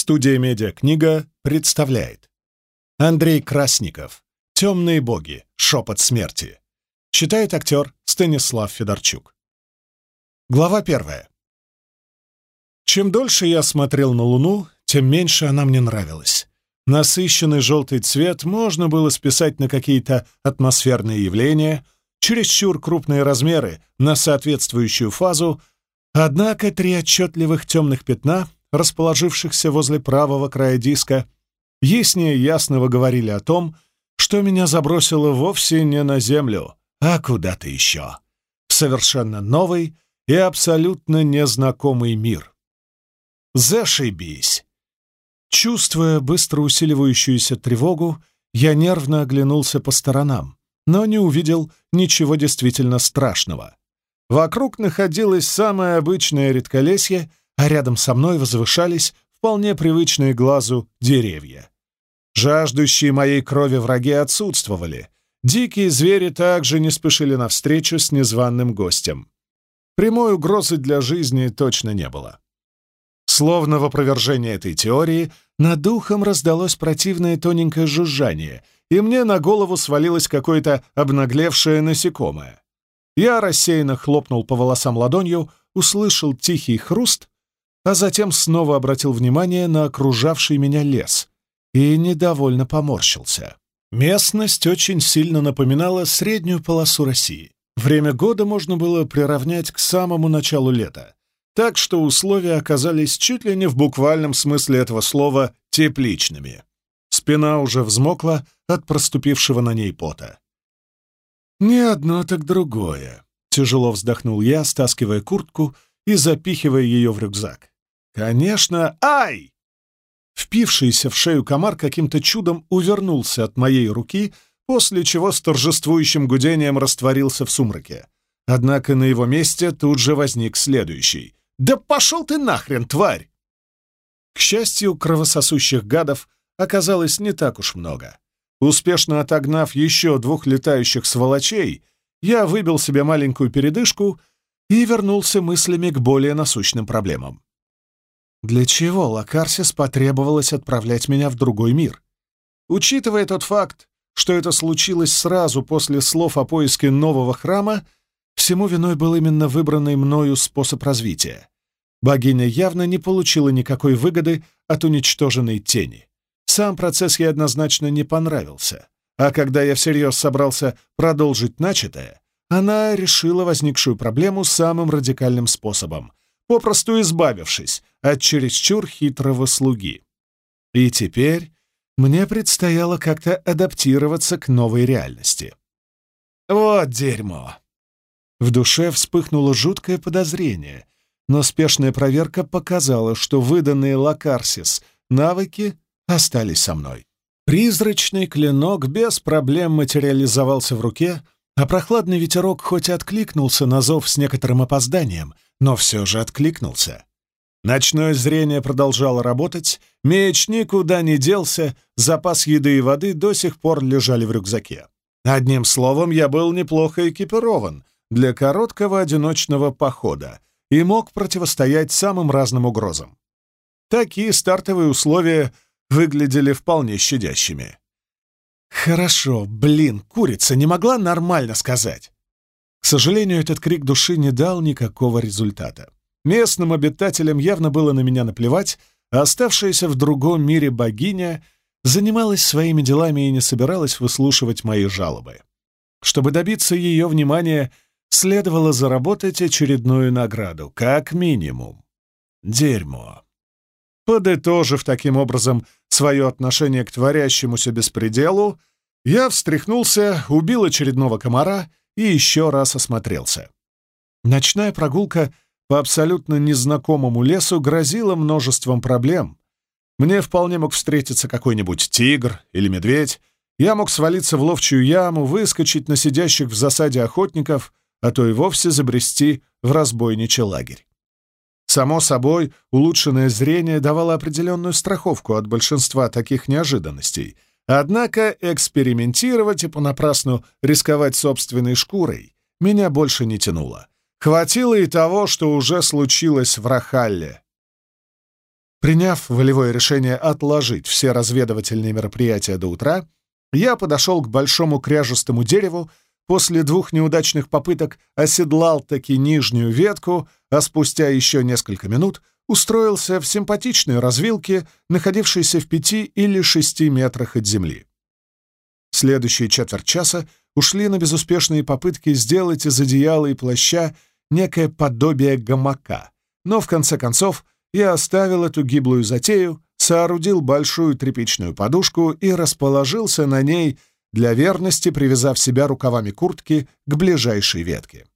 Студия «Медиакнига» представляет Андрей Красников «Темные боги. Шепот смерти». Читает актер Станислав Федорчук. Глава первая. Чем дольше я смотрел на Луну, тем меньше она мне нравилась. Насыщенный желтый цвет можно было списать на какие-то атмосферные явления, чересчур крупные размеры на соответствующую фазу, однако три отчетливых темных пятна — расположившихся возле правого края диска, яснее ясного говорили о том, что меня забросило вовсе не на Землю, а куда-то еще. В совершенно новый и абсолютно незнакомый мир. Зашибись! Чувствуя быстро усиливающуюся тревогу, я нервно оглянулся по сторонам, но не увидел ничего действительно страшного. Вокруг находилось самое обычное редколесье а рядом со мной возвышались вполне привычные глазу деревья. Жаждущие моей крови враги отсутствовали. Дикие звери также не спешили навстречу с незваным гостем. Прямой угрозы для жизни точно не было. Словно в опровержение этой теории, над духом раздалось противное тоненькое жужжание, и мне на голову свалилось какое-то обнаглевшее насекомое. Я рассеянно хлопнул по волосам ладонью, услышал тихий хруст а затем снова обратил внимание на окружавший меня лес и недовольно поморщился. Местность очень сильно напоминала среднюю полосу России. Время года можно было приравнять к самому началу лета, так что условия оказались чуть ли не в буквальном смысле этого слова тепличными. Спина уже взмокла от проступившего на ней пота. «Не одно, так другое», — тяжело вздохнул я, стаскивая куртку и запихивая ее в рюкзак. Конечно, ай! Впившийся в шею комар каким-то чудом увернулся от моей руки, после чего с торжествующим гудением растворился в сумраке. Однако на его месте тут же возник следующий. «Да пошел ты нахрен, тварь!» К счастью, кровососущих гадов оказалось не так уж много. Успешно отогнав еще двух летающих сволочей, я выбил себе маленькую передышку и вернулся мыслями к более насущным проблемам. Для чего Лакарсис потребовалось отправлять меня в другой мир? Учитывая тот факт, что это случилось сразу после слов о поиске нового храма, всему виной был именно выбранный мною способ развития. Богиня явно не получила никакой выгоды от уничтоженной тени. Сам процесс ей однозначно не понравился, а когда я всерьез собрался продолжить начатое, она решила возникшую проблему самым радикальным способом, попросту избавившись от чересчур хитрого слуги. И теперь мне предстояло как-то адаптироваться к новой реальности. Вот дерьмо! В душе вспыхнуло жуткое подозрение, но спешная проверка показала, что выданные Лакарсис навыки остались со мной. Призрачный клинок без проблем материализовался в руке, а прохладный ветерок хоть и откликнулся на зов с некоторым опозданием, но все же откликнулся. Ночное зрение продолжало работать, меч никуда не делся, запас еды и воды до сих пор лежали в рюкзаке. Одним словом, я был неплохо экипирован для короткого одиночного похода и мог противостоять самым разным угрозам. Такие стартовые условия выглядели вполне щадящими. «Хорошо, блин, курица не могла нормально сказать!» К сожалению, этот крик души не дал никакого результата. Местным обитателям явно было на меня наплевать, а оставшаяся в другом мире богиня занималась своими делами и не собиралась выслушивать мои жалобы. Чтобы добиться ее внимания, следовало заработать очередную награду, как минимум. Дерьмо. Подытожив таким образом свое отношение к творящемуся беспределу, я встряхнулся, убил очередного комара и еще раз осмотрелся. Ночная прогулка по абсолютно незнакомому лесу грозила множеством проблем. Мне вполне мог встретиться какой-нибудь тигр или медведь, я мог свалиться в ловчую яму, выскочить на сидящих в засаде охотников, а то и вовсе забрести в разбойничий лагерь. Само собой, улучшенное зрение давало определенную страховку от большинства таких неожиданностей, однако экспериментировать и понапрасну рисковать собственной шкурой меня больше не тянуло. Хватило и того, что уже случилось в Рахалле. Приняв волевое решение отложить все разведывательные мероприятия до утра, я подошел к большому кряжестому дереву, после двух неудачных попыток оседлал таки нижнюю ветку, а спустя еще несколько минут устроился в симпатичной развилке, находившейся в пяти или шести метрах от земли. Следующие четверть часа ушли на безуспешные попытки сделать из одеяла и плаща некое подобие гамака, но в конце концов я оставил эту гиблую затею, соорудил большую тряпичную подушку и расположился на ней, для верности привязав себя рукавами куртки к ближайшей ветке.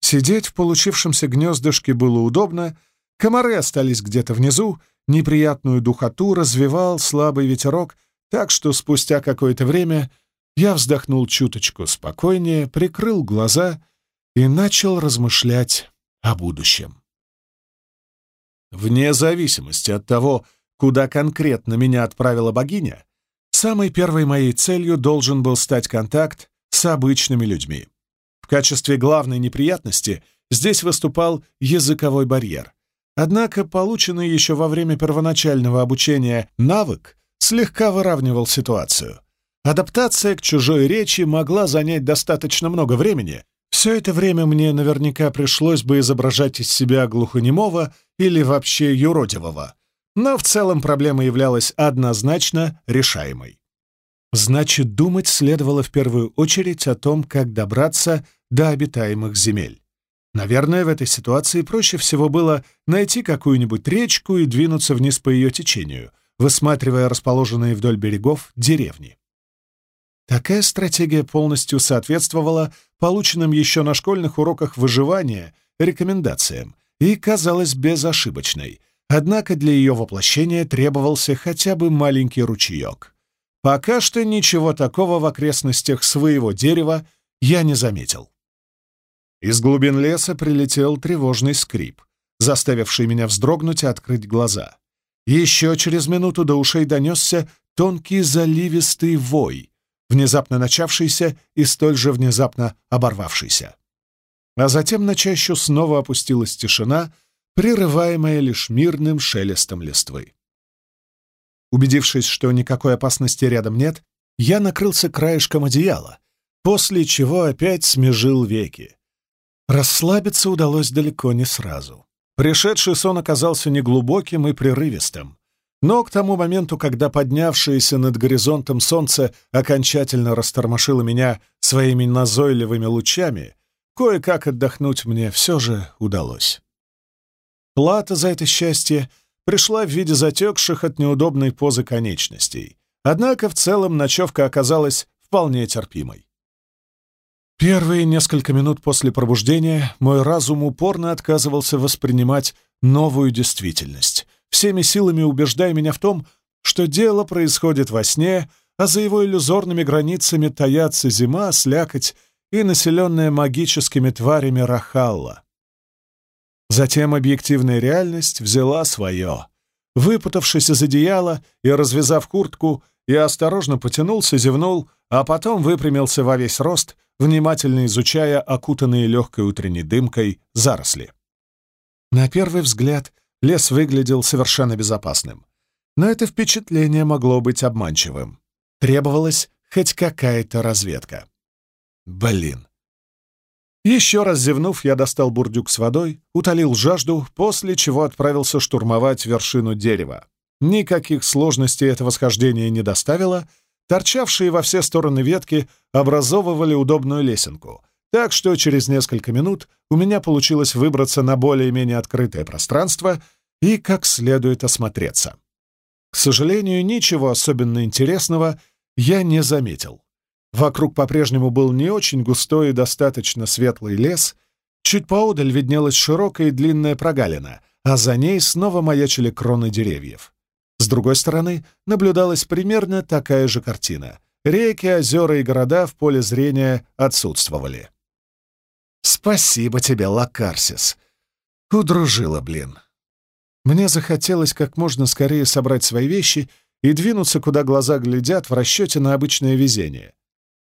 Сидеть в получившемся гнездышке было удобно, комары остались где-то внизу, неприятную духоту развивал слабый ветерок, так что спустя какое-то время я вздохнул чуточку спокойнее, прикрыл глаза и начал размышлять о будущем. Вне зависимости от того, куда конкретно меня отправила богиня, самой первой моей целью должен был стать контакт с обычными людьми. В качестве главной неприятности здесь выступал языковой барьер. Однако полученный еще во время первоначального обучения навык слегка выравнивал ситуацию. Адаптация к чужой речи могла занять достаточно много времени, все это время мне наверняка пришлось бы изображать из себя глухонемого или вообще юродивого, но в целом проблема являлась однозначно решаемой. Значит, думать следовало в первую очередь о том, как добраться до обитаемых земель. Наверное, в этой ситуации проще всего было найти какую-нибудь речку и двинуться вниз по ее течению, высматривая расположенные вдоль берегов деревни. Такая стратегия полностью соответствовала полученным еще на школьных уроках выживания рекомендациям и казалась безошибочной, однако для ее воплощения требовался хотя бы маленький ручеек. Пока что ничего такого в окрестностях своего дерева я не заметил. Из глубин леса прилетел тревожный скрип, заставивший меня вздрогнуть и открыть глаза. Еще через минуту до ушей донесся тонкий заливистый вой, внезапно начавшийся и столь же внезапно оборвавшийся. А затем на чащу снова опустилась тишина, прерываемая лишь мирным шелестом листвы. Убедившись, что никакой опасности рядом нет, я накрылся краешком одеяла, после чего опять смежил веки. Расслабиться удалось далеко не сразу. Пришедший сон оказался неглубоким и прерывистым, но к тому моменту, когда поднявшееся над горизонтом солнце окончательно растормошило меня своими назойливыми лучами, кое-как отдохнуть мне все же удалось. Плата за это счастье пришла в виде затекших от неудобной позы конечностей, однако в целом ночевка оказалась вполне терпимой. Первые несколько минут после пробуждения мой разум упорно отказывался воспринимать новую действительность — всеми силами убеждая меня в том, что дело происходит во сне, а за его иллюзорными границами таятся зима, слякоть и населенная магическими тварями Рахалла. Затем объективная реальность взяла свое. Выпутавшись из одеяла и развязав куртку, я осторожно потянулся, зевнул, а потом выпрямился во весь рост, внимательно изучая окутанные легкой утренней дымкой заросли. На первый взгляд лес выглядел совершенно безопасным. Но это впечатление могло быть обманчивым. Требовалась хоть какая-то разведка. Блин. Еще раз зевнув, я достал бурдюк с водой, утолил жажду, после чего отправился штурмовать вершину дерева. Никаких сложностей это восхождение не доставило, торчавшие во все стороны ветки образовывали удобную лесенку, так что через несколько минут у меня получилось выбраться на более-менее открытое пространство и как следует осмотреться. К сожалению, ничего особенно интересного я не заметил. Вокруг по-прежнему был не очень густой и достаточно светлый лес, чуть поодаль виднелась широкая и длинная прогалина, а за ней снова маячили кроны деревьев. С другой стороны наблюдалась примерно такая же картина. Реки, озера и города в поле зрения отсутствовали. «Спасибо тебе, Лакарсис!» Удружила, блин. Мне захотелось как можно скорее собрать свои вещи и двинуться, куда глаза глядят, в расчете на обычное везение.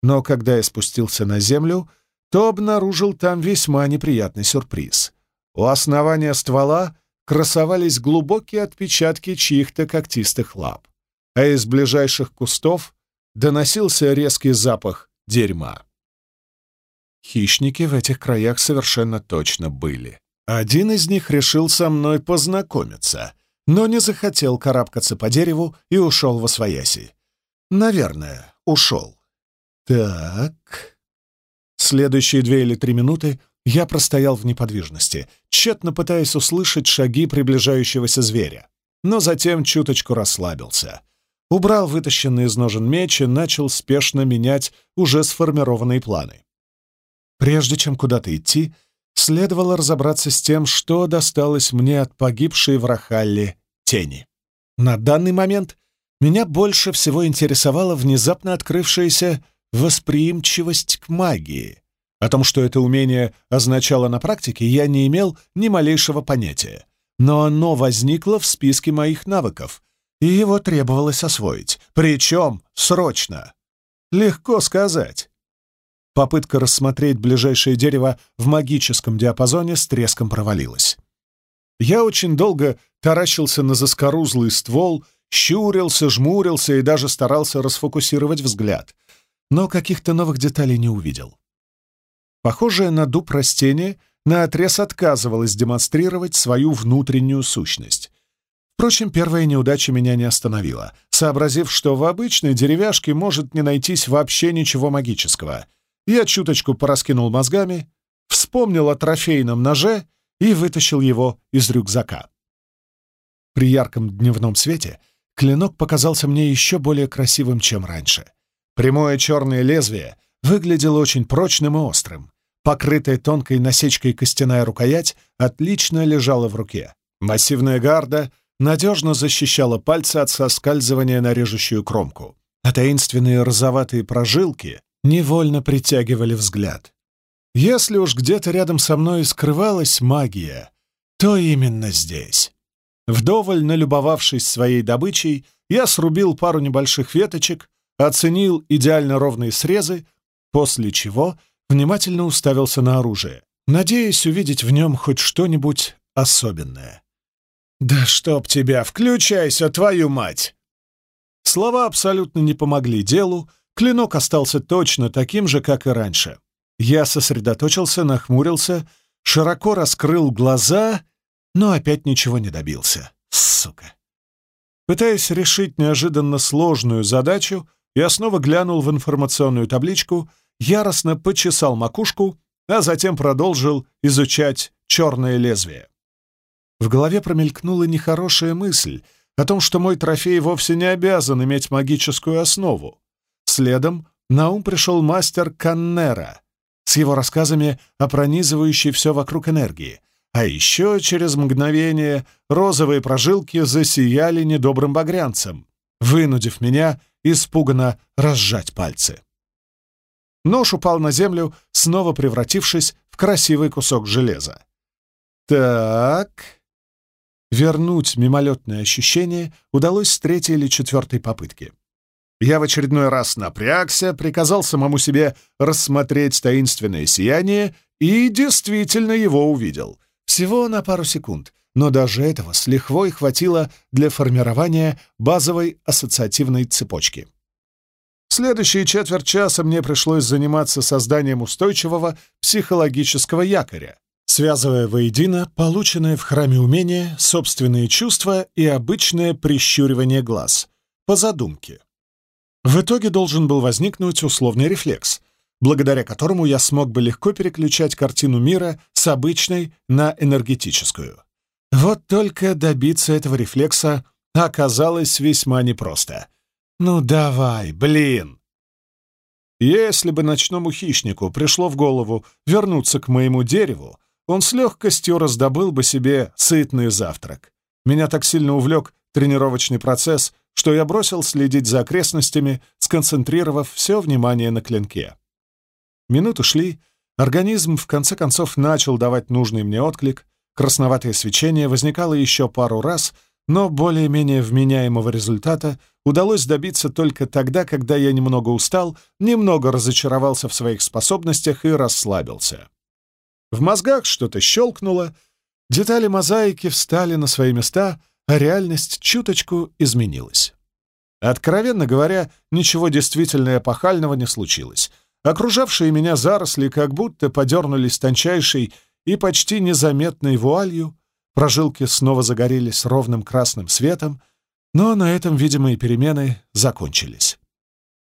Но когда я спустился на землю, то обнаружил там весьма неприятный сюрприз. У основания ствола красовались глубокие отпечатки чьих-то когтистых лап, а из ближайших кустов доносился резкий запах дерьма. Хищники в этих краях совершенно точно были. Один из них решил со мной познакомиться, но не захотел карабкаться по дереву и ушел во свояси. Наверное, ушел. Так... Следующие две или три минуты я простоял в неподвижности, тщетно пытаясь услышать шаги приближающегося зверя, но затем чуточку расслабился. Убрал вытащенный из ножен меч и начал спешно менять уже сформированные планы. Прежде чем куда-то идти, следовало разобраться с тем, что досталось мне от погибшей в Рахалле тени. На данный момент меня больше всего интересовала внезапно открывшаяся восприимчивость к магии. О том, что это умение означало на практике, я не имел ни малейшего понятия. Но оно возникло в списке моих навыков, и его требовалось освоить. Причем срочно. Легко сказать. Попытка рассмотреть ближайшее дерево в магическом диапазоне с треском провалилась. Я очень долго таращился на заскорузлый ствол, щурился, жмурился и даже старался расфокусировать взгляд — но каких-то новых деталей не увидел. Похожее на дуб растение наотрез отказывалось демонстрировать свою внутреннюю сущность. Впрочем, первая неудача меня не остановила, сообразив, что в обычной деревяшке может не найтись вообще ничего магического. Я чуточку пораскинул мозгами, вспомнил о трофейном ноже и вытащил его из рюкзака. При ярком дневном свете клинок показался мне еще более красивым, чем раньше — Прямое черное лезвие выглядело очень прочным и острым. Покрытая тонкой насечкой костяная рукоять отлично лежала в руке. Массивная гарда надежно защищала пальцы от соскальзывания на режущую кромку, а таинственные розоватые прожилки невольно притягивали взгляд. Если уж где-то рядом со мной скрывалась магия, то именно здесь. Вдоволь налюбовавшись своей добычей, я срубил пару небольших веточек, оценил идеально ровные срезы, после чего внимательно уставился на оружие, надеясь увидеть в нем хоть что-нибудь особенное. «Да чтоб тебя! Включайся, твою мать!» Слова абсолютно не помогли делу, клинок остался точно таким же, как и раньше. Я сосредоточился, нахмурился, широко раскрыл глаза, но опять ничего не добился. Сука! Пытаясь решить неожиданно сложную задачу, я снова глянул в информационную табличку, яростно почесал макушку, а затем продолжил изучать черное лезвие. В голове промелькнула нехорошая мысль о том, что мой трофей вовсе не обязан иметь магическую основу. Следом на ум пришел мастер Каннера с его рассказами о пронизывающей все вокруг энергии, а еще через мгновение розовые прожилки засияли недобрым багрянцем, вынудив меня испуганно разжать пальцы. Нож упал на землю, снова превратившись в красивый кусок железа. Так... Вернуть мимолетное ощущение удалось с третьей или четвертой попытки. Я в очередной раз напрягся, приказал самому себе рассмотреть таинственное сияние и действительно его увидел. Всего на пару секунд, но даже этого с лихвой хватило для формирования базовой ассоциативной цепочки. Следующие четверть часа мне пришлось заниматься созданием устойчивого психологического якоря, связывая воедино полученное в храме умение, собственные чувства и обычное прищуривание глаз, по задумке. В итоге должен был возникнуть условный рефлекс, благодаря которому я смог бы легко переключать картину мира с обычной на энергетическую. Вот только добиться этого рефлекса оказалось весьма непросто. «Ну давай, блин!» Если бы ночному хищнику пришло в голову вернуться к моему дереву, он с легкостью раздобыл бы себе сытный завтрак. Меня так сильно увлек тренировочный процесс, что я бросил следить за окрестностями, сконцентрировав все внимание на клинке. Минуты шли, организм в конце концов начал давать нужный мне отклик, Красноватое свечение возникало еще пару раз, но более-менее вменяемого результата удалось добиться только тогда, когда я немного устал, немного разочаровался в своих способностях и расслабился. В мозгах что-то щелкнуло, Детали мозаики встали на свои места, а реальность чуточку изменилась. Откровенно говоря, ничего действительно эпохального не случилось. Окружавшие меня заросли как будто подернулись тончайшей и почти незаметной вуалью, прожилки снова загорелись ровным красным светом, но на этом видимые перемены закончились.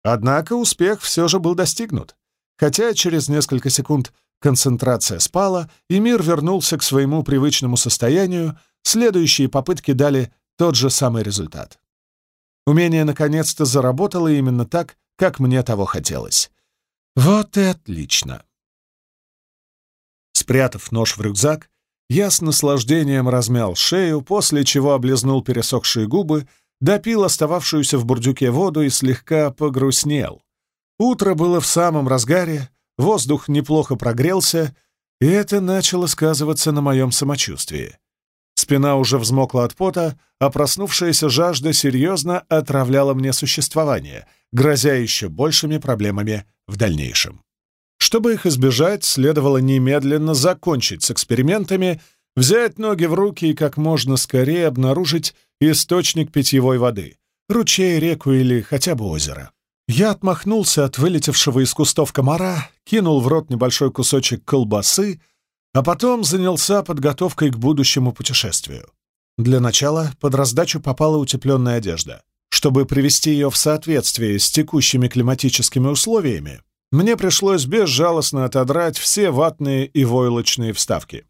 Однако успех все же был достигнут, хотя через несколько секунд концентрация спала, и мир вернулся к своему привычному состоянию, следующие попытки дали тот же самый результат. Умение наконец-то заработало именно так, как мне того хотелось. Вот и отлично. Спрятав нож в рюкзак, я с наслаждением размял шею, после чего облизнул пересохшие губы, допил остававшуюся в бурдюке воду и слегка погрустнел. Утро было в самом разгаре, воздух неплохо прогрелся, и это начало сказываться на моем самочувствии. Спина уже взмокла от пота, а проснувшаяся жажда серьезно отравляла мне существование, грозя еще большими проблемами в дальнейшем. Чтобы их избежать, следовало немедленно закончить с экспериментами, взять ноги в руки и как можно скорее обнаружить источник питьевой воды — ручей, реку или хотя бы озеро. Я отмахнулся от вылетевшего из кустов комара, кинул в рот небольшой кусочек колбасы, а потом занялся подготовкой к будущему путешествию. Для начала под раздачу попала утепленная одежда. Чтобы привести ее в соответствие с текущими климатическими условиями, мне пришлось безжалостно отодрать все ватные и войлочные вставки.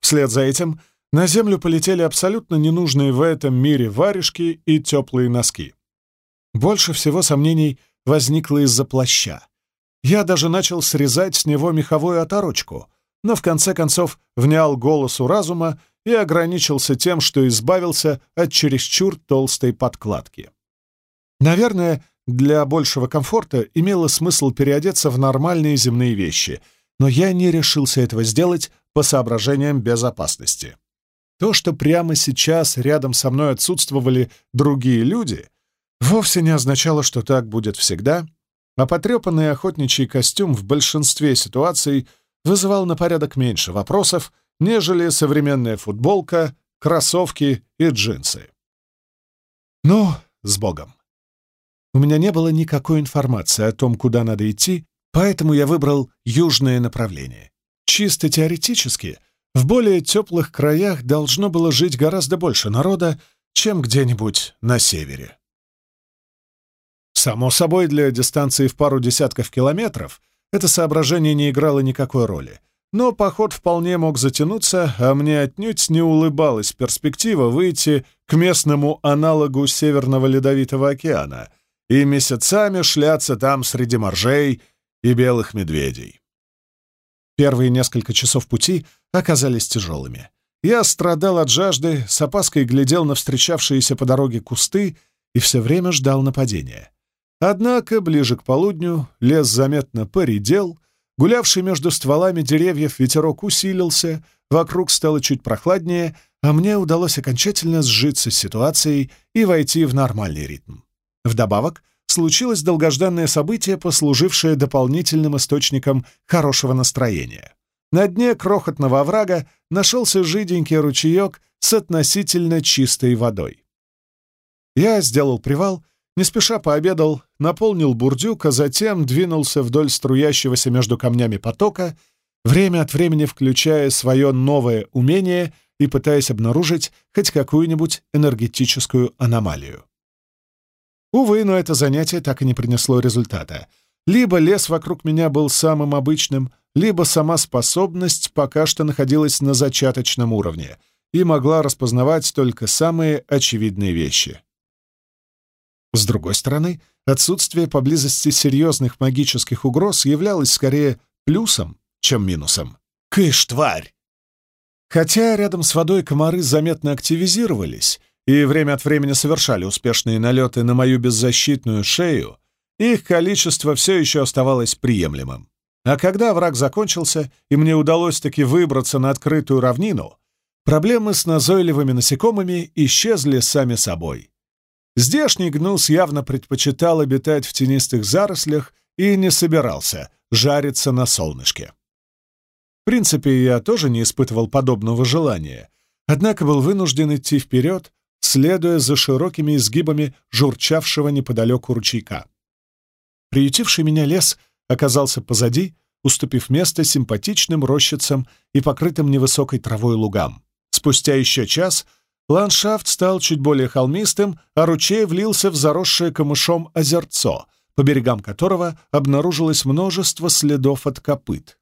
Вслед за этим на землю полетели абсолютно ненужные в этом мире варежки и теплые носки. Больше всего сомнений возникло из-за плаща. Я даже начал срезать с него меховую оторочку, но в конце концов внял голосу разума и ограничился тем, что избавился от чересчур толстой подкладки. Наверное, для большего комфорта имело смысл переодеться в нормальные земные вещи, но я не решился этого сделать по соображениям безопасности. То, что прямо сейчас рядом со мной отсутствовали другие люди, вовсе не означало, что так будет всегда, а потрепанный охотничий костюм в большинстве ситуаций вызывал на порядок меньше вопросов, нежели современная футболка, кроссовки и джинсы. Ну, с Богом. У меня не было никакой информации о том, куда надо идти, поэтому я выбрал южное направление. Чисто теоретически, в более теплых краях должно было жить гораздо больше народа, чем где-нибудь на севере. Само собой, для дистанции в пару десятков километров это соображение не играло никакой роли. Но поход вполне мог затянуться, а мне отнюдь не улыбалась перспектива выйти к местному аналогу Северного Ледовитого океана — и месяцами шляться там среди моржей и белых медведей. Первые несколько часов пути оказались тяжелыми. Я страдал от жажды, с опаской глядел на встречавшиеся по дороге кусты и все время ждал нападения. Однако ближе к полудню лес заметно поредел, гулявший между стволами деревьев ветерок усилился, вокруг стало чуть прохладнее, а мне удалось окончательно сжиться с ситуацией и войти в нормальный ритм. Вдобавок, случилось долгожданное событие, послужившее дополнительным источником хорошего настроения. На дне крохотного оврага нашелся жиденький ручеек с относительно чистой водой. Я сделал привал, не спеша пообедал, наполнил бурдюк, а затем двинулся вдоль струящегося между камнями потока, время от времени включая свое новое умение и пытаясь обнаружить хоть какую-нибудь энергетическую аномалию. Увы, но это занятие так и не принесло результата. Либо лес вокруг меня был самым обычным, либо сама способность пока что находилась на зачаточном уровне и могла распознавать только самые очевидные вещи. С другой стороны, отсутствие поблизости серьезных магических угроз являлось скорее плюсом, чем минусом. «Кыш, тварь!» Хотя рядом с водой комары заметно активизировались, и время от времени совершали успешные налеты на мою беззащитную шею, их количество все еще оставалось приемлемым. А когда враг закончился, и мне удалось таки выбраться на открытую равнину, проблемы с назойливыми насекомыми исчезли сами собой. Здешний гнус явно предпочитал обитать в тенистых зарослях и не собирался жариться на солнышке. принципе, я тоже не испытывал подобного желания, однако был вынужден идти вперед, следуя за широкими изгибами журчавшего неподалеку ручейка. Приютивший меня лес оказался позади, уступив место симпатичным рощицам и покрытым невысокой травой лугам. Спустя еще час ландшафт стал чуть более холмистым, а ручей влился в заросшее камышом озерцо, по берегам которого обнаружилось множество следов от копыт.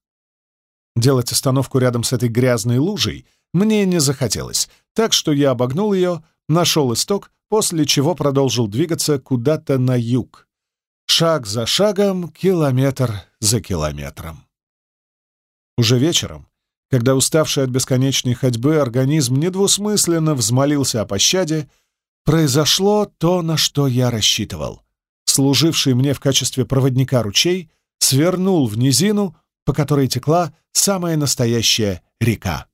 Делать остановку рядом с этой грязной лужей мне не захотелось, так что я обогнул ее, нашел исток, после чего продолжил двигаться куда-то на юг. Шаг за шагом, километр за километром. Уже вечером, когда уставший от бесконечной ходьбы организм недвусмысленно взмолился о пощаде, произошло то, на что я рассчитывал. Служивший мне в качестве проводника ручей свернул в низину, по которой текла самая настоящая река.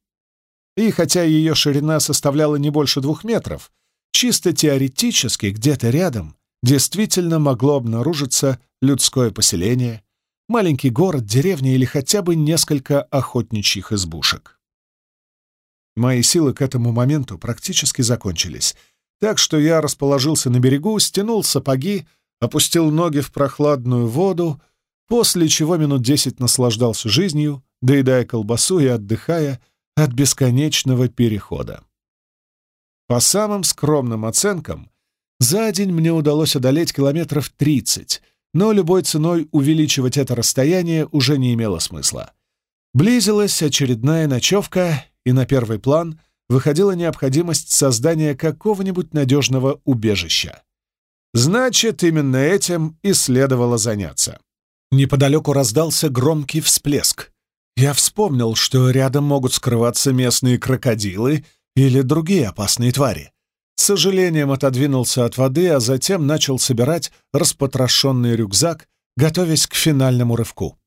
И хотя ее ширина составляла не больше двух метров, чисто теоретически где-то рядом действительно могло обнаружиться людское поселение, маленький город, деревня или хотя бы несколько охотничьих избушек. Мои силы к этому моменту практически закончились, так что я расположился на берегу, стянул сапоги, опустил ноги в прохладную воду, после чего минут десять наслаждался жизнью, доедая колбасу и отдыхая от бесконечного перехода. По самым скромным оценкам, за день мне удалось одолеть километров 30, но любой ценой увеличивать это расстояние уже не имело смысла. Близилась очередная ночевка, и на первый план выходила необходимость создания какого-нибудь надежного убежища. Значит, именно этим и следовало заняться. Неподалеку раздался громкий всплеск. Я вспомнил, что рядом могут скрываться местные крокодилы или другие опасные твари. С сожалением отодвинулся от воды, а затем начал собирать распотрошенный рюкзак, готовясь к финальному рывку.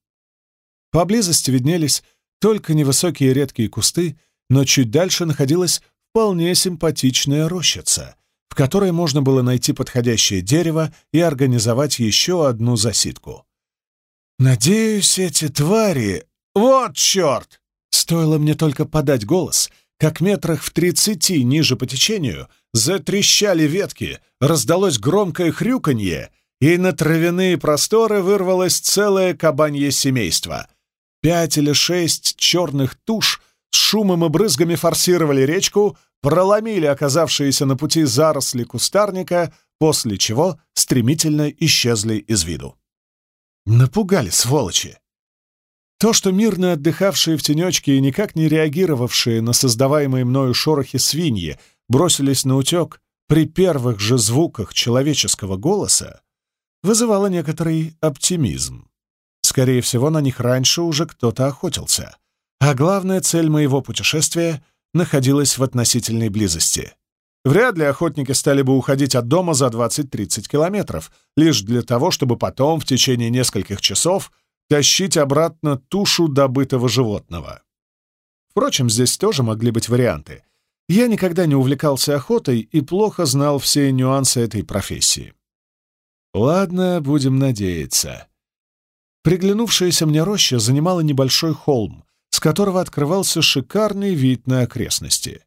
Поблизости виднелись только невысокие редкие кусты, но чуть дальше находилась вполне симпатичная рощица, в которой можно было найти подходящее дерево и организовать еще одну засидку. «Надеюсь, эти твари...» «Вот черт!» Стоило мне только подать голос, как метрах в тридцати ниже по течению затрещали ветки, раздалось громкое хрюканье, и на травяные просторы вырвалось целое кабанье семейство. Пять или шесть черных туш с шумом и брызгами форсировали речку, проломили оказавшиеся на пути заросли кустарника, после чего стремительно исчезли из виду. Напугали, сволочи! То, что мирно отдыхавшие в тенечке и никак не реагировавшие на создаваемые мною шорохи свиньи бросились на утек при первых же звуках человеческого голоса, вызывало некоторый оптимизм. Скорее всего, на них раньше уже кто-то охотился, а главная цель моего путешествия находилась в относительной близости. Вряд ли охотники стали бы уходить от дома за 20-30 километров, лишь для того, чтобы потом в течение нескольких часов тащить обратно тушу добытого животного. Впрочем, здесь тоже могли быть варианты. Я никогда не увлекался охотой и плохо знал все нюансы этой профессии. Ладно, будем надеяться. Приглянувшаяся мне роща занимала небольшой холм, с которого открывался шикарный вид на окрестности.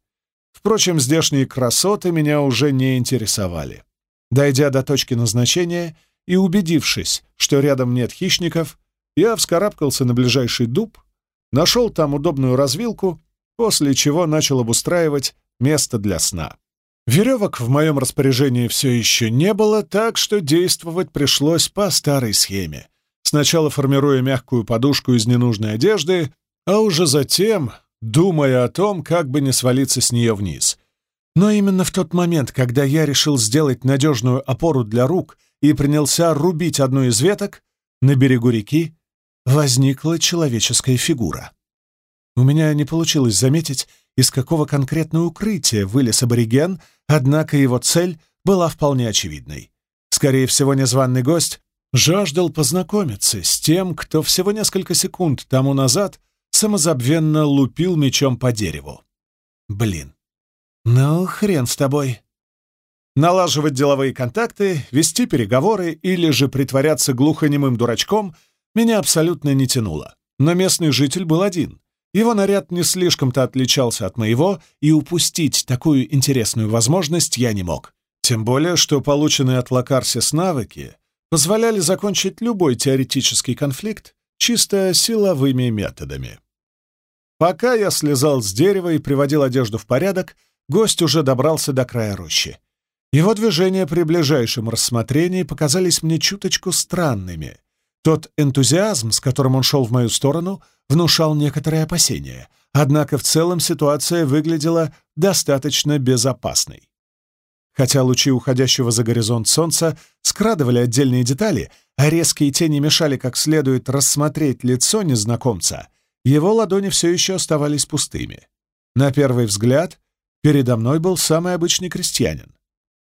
Впрочем, здешние красоты меня уже не интересовали. Дойдя до точки назначения и убедившись, что рядом нет хищников, я вскарабкался на ближайший дуб, нашел там удобную развилку, после чего начал обустраивать место для сна. Веревок в моем распоряжении все еще не было, так что действовать пришлось по старой схеме. Сначала формируя мягкую подушку из ненужной одежды, а уже затем думая о том, как бы не свалиться с нее вниз. Но именно в тот момент, когда я решил сделать надежную опору для рук и принялся рубить одну из веток, на берегу реки возникла человеческая фигура. У меня не получилось заметить, из какого конкретно укрытия вылез абориген, однако его цель была вполне очевидной. Скорее всего, незваный гость жаждал познакомиться с тем, кто всего несколько секунд тому назад самозабвенно лупил мечом по дереву. Блин. Ну, хрен с тобой. Налаживать деловые контакты, вести переговоры или же притворяться глухонемым дурачком меня абсолютно не тянуло. Но местный житель был один, Его наряд не слишком-то отличался от моего, и упустить такую интересную возможность я не мог. Тем более, что полученные от Лакарсис навыки позволяли закончить любой теоретический конфликт чисто силовыми методами. Пока я слезал с дерева и приводил одежду в порядок, гость уже добрался до края рощи. Его движения при ближайшем рассмотрении показались мне чуточку странными. Тот энтузиазм, с которым он шел в мою сторону, внушал некоторые опасения, однако в целом ситуация выглядела достаточно безопасной. Хотя лучи уходящего за горизонт солнца скрадывали отдельные детали, а резкие тени мешали как следует рассмотреть лицо незнакомца, его ладони все еще оставались пустыми. На первый взгляд передо мной был самый обычный крестьянин,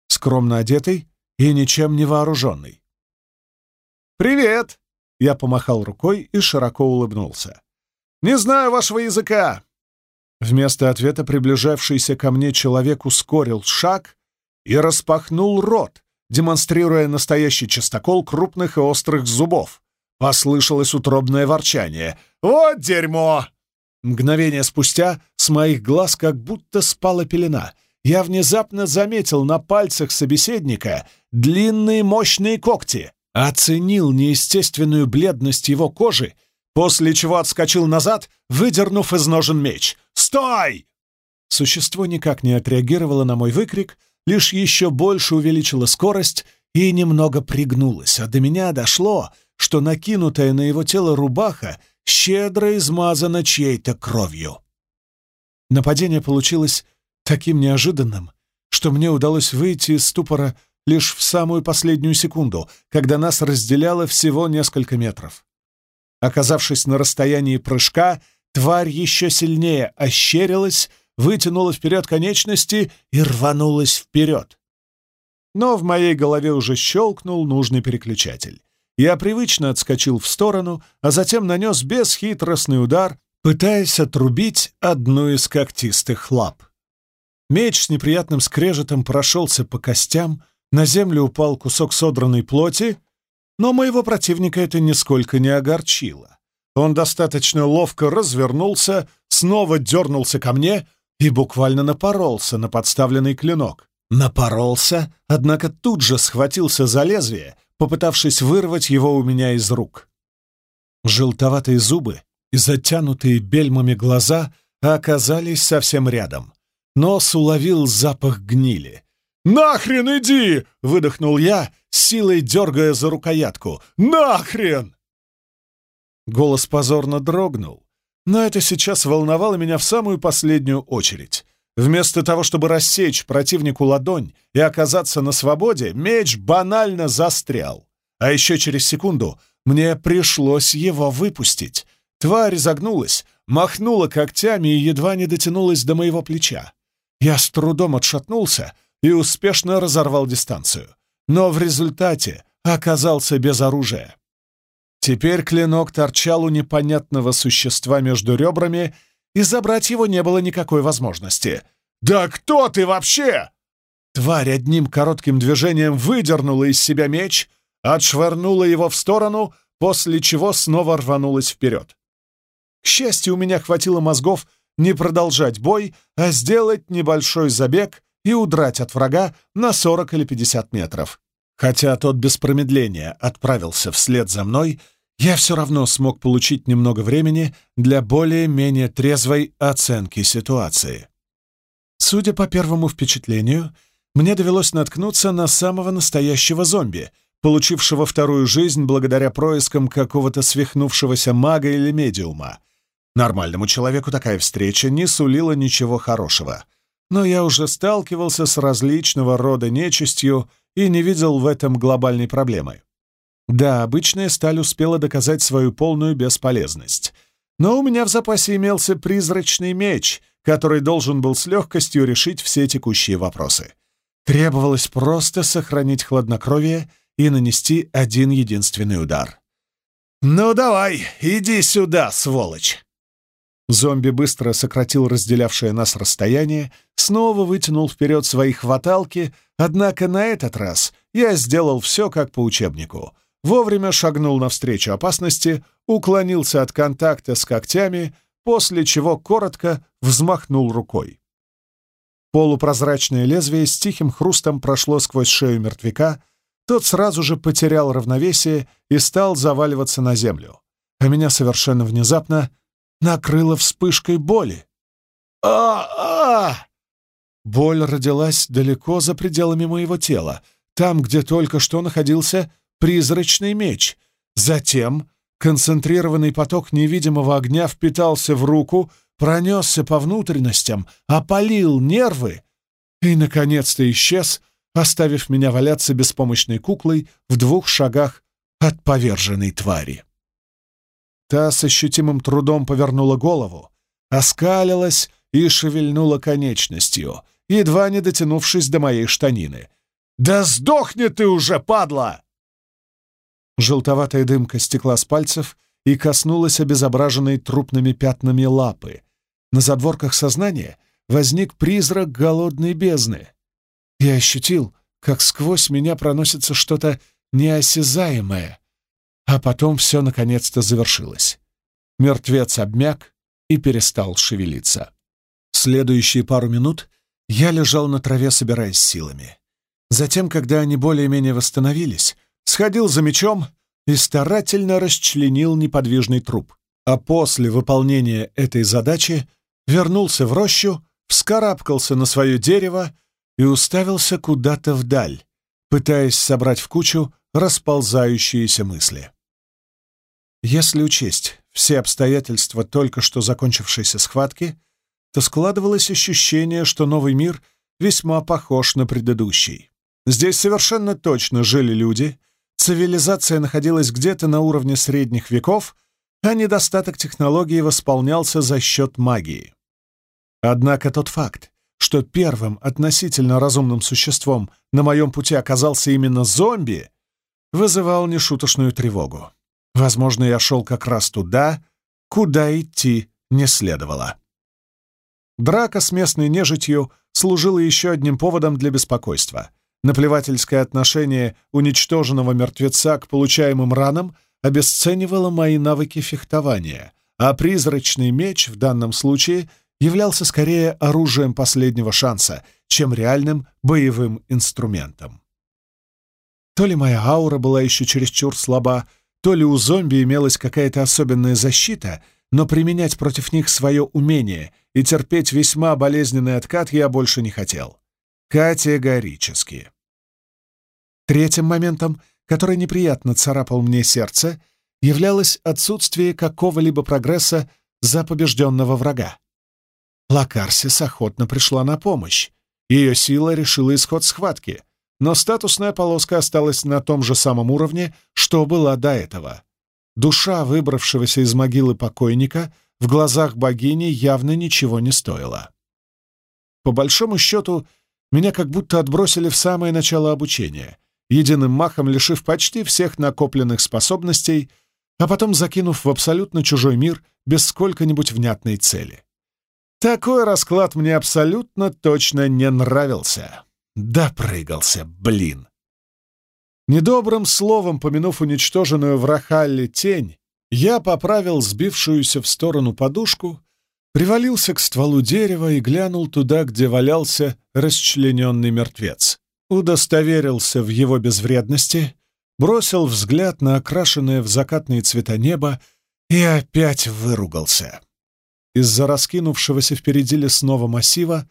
скромно одетый и ничем не вооруженный. «Привет!» — я помахал рукой и широко улыбнулся. «Не знаю вашего языка!» Вместо ответа приближавшийся ко мне человек ускорил шаг и распахнул рот, демонстрируя настоящий частокол крупных и острых зубов. Послышалось утробное ворчание. «Вот дерьмо!» Мгновение спустя с моих глаз как будто спала пелена. Я внезапно заметил на пальцах собеседника длинные мощные когти, оценил неестественную бледность его кожи, после чего отскочил назад, выдернув из ножен меч. «Стой!» Существо никак не отреагировало на мой выкрик — лишь еще больше увеличила скорость и немного пригнулась, а до меня дошло, что накинутая на его тело рубаха щедро измазана чьей-то кровью. Нападение получилось таким неожиданным, что мне удалось выйти из ступора лишь в самую последнюю секунду, когда нас разделяло всего несколько метров. Оказавшись на расстоянии прыжка, тварь еще сильнее ощерилась вытянула вперед конечности и рванулась вперед. Но в моей голове уже щелкнул нужный переключатель. Я привычно отскочил в сторону, а затем нанес бесхитростный удар, пытаясь отрубить одну из когтистых лап. Меч с неприятным скрежетом прошелся по костям, на землю упал кусок содранной плоти, но моего противника это нисколько не огорчило. Он достаточно ловко развернулся, снова дернулся ко мне, и буквально напоролся на подставленный клинок. Напоролся, однако тут же схватился за лезвие, попытавшись вырвать его у меня из рук. Желтоватые зубы и затянутые бельмами глаза оказались совсем рядом. Нос уловил запах гнили. «Нахрен иди!» — выдохнул я, силой дергая за рукоятку. «Нахрен!» Голос позорно дрогнул, но это сейчас волновало меня в самую последнюю очередь. Вместо того, чтобы рассечь противнику ладонь и оказаться на свободе, меч банально застрял. А еще через секунду мне пришлось его выпустить. Тварь загнулась, махнула когтями и едва не дотянулась до моего плеча. Я с трудом отшатнулся и успешно разорвал дистанцию. Но в результате оказался без оружия. Теперь клинок торчал у непонятного существа между ребрами, и забрать его не было никакой возможности. «Да кто ты вообще?» Тварь одним коротким движением выдернула из себя меч, отшвырнула его в сторону, после чего снова рванулась вперед. К счастью, у меня хватило мозгов не продолжать бой, а сделать небольшой забег и удрать от врага на 40 или 50 метров. Хотя тот без промедления отправился вслед за мной, я все равно смог получить немного времени для более-менее трезвой оценки ситуации. Судя по первому впечатлению, мне довелось наткнуться на самого настоящего зомби, получившего вторую жизнь благодаря проискам какого-то свихнувшегося мага или медиума. Нормальному человеку такая встреча не сулила ничего хорошего. Но я уже сталкивался с различного рода нечистью и не видел в этом глобальной проблемы. Да, обычная сталь успела доказать свою полную бесполезность. Но у меня в запасе имелся призрачный меч, который должен был с легкостью решить все текущие вопросы. Требовалось просто сохранить хладнокровие и нанести один единственный удар. «Ну давай, иди сюда, сволочь!» Зомби быстро сократил разделявшее нас расстояние, снова вытянул вперед свои хваталки, однако на этот раз я сделал все как по учебнику — вовремя шагнул навстречу опасности, уклонился от контакта с когтями, после чего коротко взмахнул рукой. Полупрозрачное лезвие с тихим хрустом прошло сквозь шею мертвяка, тот сразу же потерял равновесие и стал заваливаться на землю. А меня совершенно внезапно накрыло вспышкой боли. а а Боль родилась далеко за пределами моего тела, там, где только что находился призрачный меч. Затем концентрированный поток невидимого огня впитался в руку, пронесся по внутренностям, опалил нервы и, наконец-то, исчез, оставив меня валяться беспомощной куклой в двух шагах от поверженной твари. Та с ощутимым трудом повернула голову, оскалилась и шевельнула конечностью, едва не дотянувшись до моей штанины. «Да сдохни ты уже, падла!» Желтоватая дымка стекла с пальцев и коснулась обезображенной трупными пятнами лапы. На задворках сознания возник призрак голодной бездны. Я ощутил, как сквозь меня проносится что-то неосязаемое, а потом все наконец-то завершилось. Мертвец обмяк и перестал шевелиться. Следующие пару минут я лежал на траве, собираясь силами. Затем, когда они более-менее восстановились, сходил за мечом и старательно расчленил неподвижный труп. А после выполнения этой задачи вернулся в рощу, вскарабкался на свое дерево и уставился куда-то вдаль, пытаясь собрать в кучу расползающиеся мысли. Если учесть все обстоятельства только что закончившейся схватки, то складывалось ощущение, что новый мир весьма похож на предыдущий. Здесь совершенно точно жили люди, цивилизация находилась где-то на уровне средних веков, а недостаток технологий восполнялся за счет магии. Однако тот факт, что первым относительно разумным существом на моем пути оказался именно зомби, вызывал нешуточную тревогу. Возможно, я шел как раз туда, куда идти не следовало. Драка с местной нежитью служила еще одним поводом для беспокойства — Наплевательское отношение уничтоженного мертвеца к получаемым ранам обесценивало мои навыки фехтования, а призрачный меч в данном случае являлся скорее оружием последнего шанса, чем реальным боевым инструментом. То ли моя аура была еще чересчур слаба, то ли у зомби имелась какая-то особенная защита, но применять против них свое умение и терпеть весьма болезненный откат я больше не хотел. Категорически. Третьим моментом, который неприятно царапал мне сердце, являлось отсутствие какого-либо прогресса за побежденного врага. Лакарсис охотно пришла на помощь. Ее сила решила исход схватки, но статусная полоска осталась на том же самом уровне, что была до этого. Душа выбравшегося из могилы покойника в глазах богини явно ничего не стоила. По большому счету, меня как будто отбросили в самое начало обучения, единым махом лишив почти всех накопленных способностей, а потом закинув в абсолютно чужой мир без сколько-нибудь внятной цели. Такой расклад мне абсолютно точно не нравился. Допрыгался, блин. Недобрым словом, помянув уничтоженную в Рахалле тень, я поправил сбившуюся в сторону подушку привалился к стволу дерева и глянул туда, где валялся расчлененный мертвец. Удостоверился в его безвредности, бросил взгляд на окрашенное в закатные цвета небо и опять выругался. Из-за раскинувшегося впереди лесного массива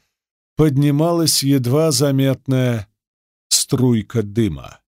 поднималась едва заметная струйка дыма.